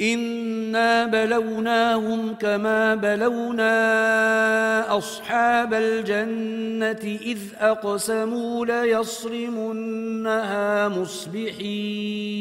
انا بلوناهم كما بلونا اصحاب الجنه اذ اقسموا ليصرمنها مصبحين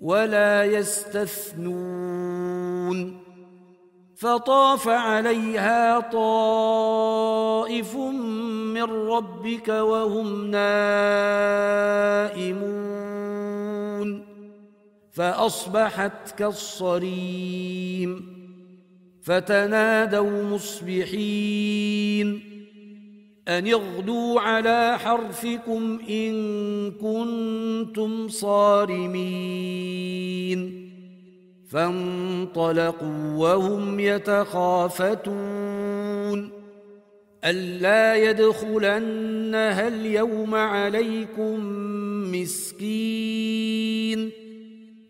ولا يستثنون فطاف عليها طائف من ربك وهم نائمون فأصبحت كالصريم فتنادوا مصبحين أن اغدوا على حرثكم إن كنتم صارمين فانطلقوا وهم يتخافتون ألا يدخلنها اليوم عليكم مسكين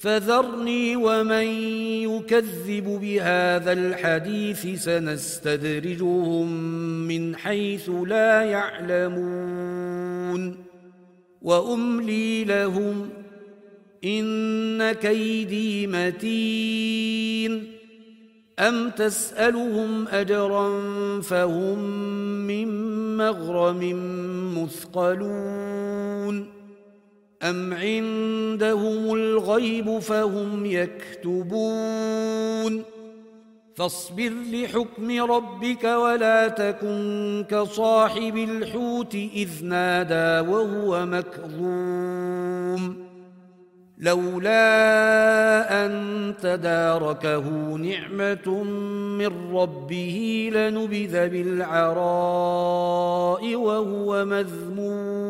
فذرني ومن يكذب بهذا الحديث سنستدرجهم من حيث لا يعلمون. وأملي لهم إن كيدي متين. أم تسألهم أجرا فهم من مغرم مثقلون. أم عندهم الغيب فهم يكتبون فاصبر لحكم ربك ولا تكن كصاحب الحوت إذ نادى وهو مكظوم لولا أن تداركه نعمة من ربه لنبذ بالعراء وهو مذموم